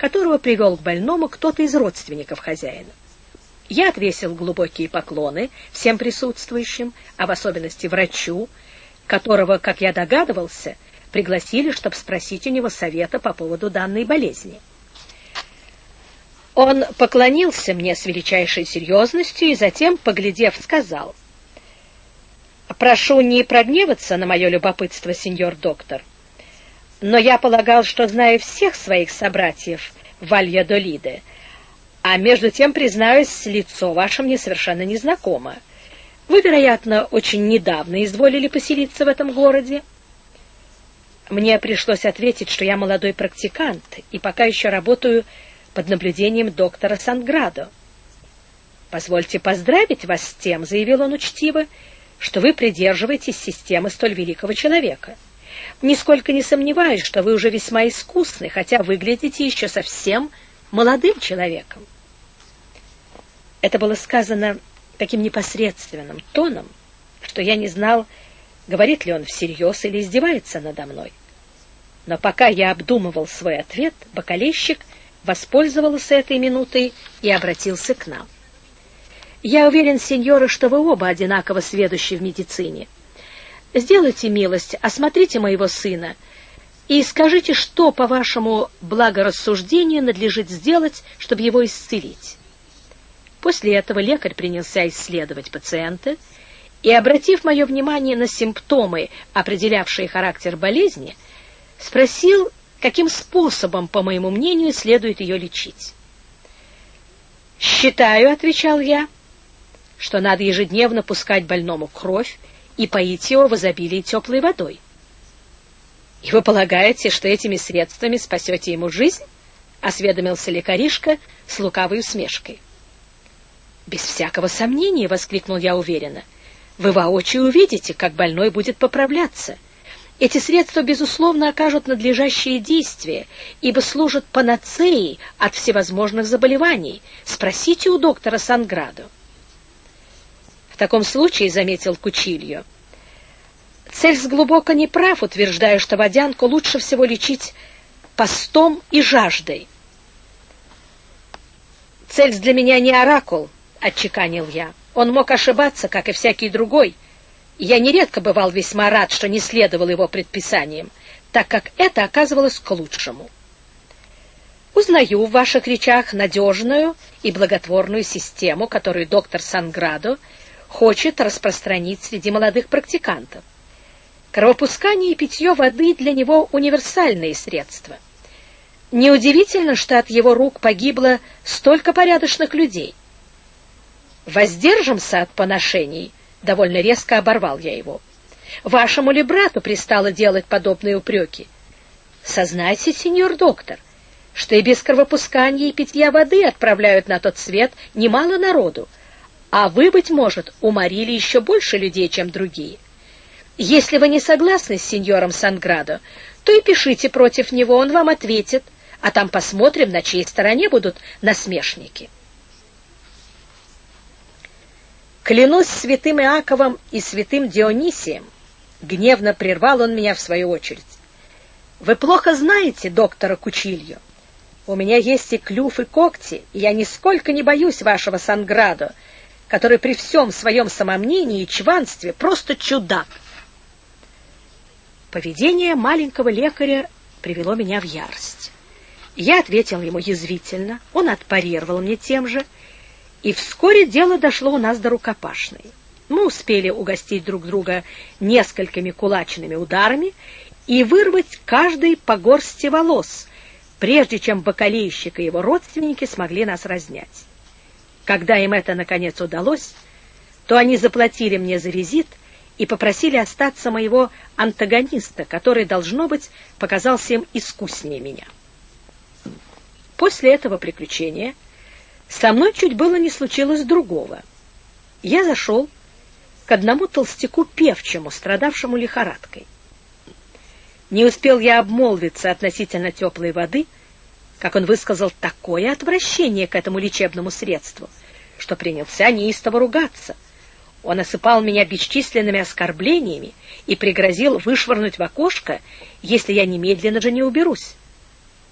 которого привел к больному кто-то из родственников хозяина. Я отвесил глубокие поклоны всем присутствующим, а в особенности врачу, которого, как я догадывался, пригласили, чтобы спросить у него совета по поводу данной болезни. Он поклонился мне с величайшей серьезностью и затем, поглядев, сказал: "Прошу не прогневаться на мое любопытство, сеньор доктор, но я полагал, что знаю всех своих собратьев в Вальядолиде, а между тем, признаюсь, лицо ваше мне совершенно незнакомо. Вы, вероятно, очень недавно изволили поселиться в этом городе?" Мне пришлось ответить, что я молодой практикант и пока еще работаю под наблюдением доктора Санградо. Позвольте поздравить вас с тем, заявил он учтиво, что вы придерживаетесь системы столь великого человека. Нисколько не сомневаюсь, что вы уже весьма искусны, хотя выглядите еще совсем молодым человеком. Это было сказано таким непосредственным тоном, что я не знал, говорит ли он всерьез или издевается надо мной. Но пока я обдумывал свой ответ, бакалейщик воспользовался этой минутой и обратился к нам. Я уверен, сеньоры, что вы оба одинаково сведущи в медицине. Сделайте милость, осмотрите моего сына и скажите, что, по вашему благорассуждению, надлежит сделать, чтобы его исцелить. После этого лекарь принялся исследовать пациента и, обратив мое внимание на симптомы, определявшие характер болезни, спросил, каким способом, по моему мнению, следует ее лечить. «Считаю», — отвечал я, — «что надо ежедневно пускать больному кровь и поить его в изобилии теплой водой». «И вы полагаете, что этими средствами спасете ему жизнь?» — осведомился лекаришка с лукавой усмешкой. «Без всякого сомнения», — воскликнул я уверенно, — «вы воочию увидите, как больной будет поправляться». Эти средства, безусловно, окажут надлежащее действие, ибо служат панацеей от всевозможных заболеваний. Спросите у доктора Санградо. Таком случае, заметил Кучильо, Цельс глубоко не прав, утверждая, что водянку лучше всего лечить постом и жаждой. Цельс для меня не оракул, отчеканил я. Он мог ошибаться, как и всякий другой, — я нередко бывал весьма рад, что не следовал его предписаниям, так как это оказывалось к лучшему. Узнаю в ваших речах надежную и благотворную систему, которую доктор Санградо хочет распространить среди молодых практикантов. Кровопускание и питье воды для него универсальные средства. Неудивительно, что от его рук погибло столько порядочных людей. Воздержимся от поношений довольно резко оборвал я его. Вашему ли брату пристало делать подобные упреки? Сознайте, сеньор доктор, что и без кровопускания и питья воды отправляют на тот свет немало народу, а вы, быть может, уморили еще больше людей, чем другие. Если вы не согласны с сеньором Санградо, то и пишите против него, он вам ответит, а там посмотрим, на чьей стороне будут насмешники. Клянусь святым Иаковом и святым Дионисием, гневно прервал он меня в свою очередь. Вы плохо знаете доктора Кучильо. У меня есть и клюв, и когти, и я нисколько не боюсь вашего Санградо, который при всем своем самомнении и чванстве просто чудак. Поведение маленького лекаря привело меня в ярость. Я ответил ему язвительно, он отпарировал мне тем же, и вскоре дело дошло у нас до рукопашной. Мы успели угостить друг друга несколькими кулачными ударами и вырвать каждый по горсти волос, прежде чем бакалейщик и его родственники смогли нас разнять. Когда им это наконец удалось, то они заплатили мне за визит и попросили остаться моего антагониста, который должно быть показался им искуснее меня. После этого приключения со мной чуть было не случилось другого. Я зашел к одному толстяку певчему, страдавшему лихорадкой. Не успел я обмолвиться относительно теплой воды, как он высказал такое отвращение к этому лечебному средству, что принялся неистово ругаться. Он осыпал меня бесчисленными оскорблениями и пригрозил вышвырнуть в окошко, если я немедленно же не уберусь.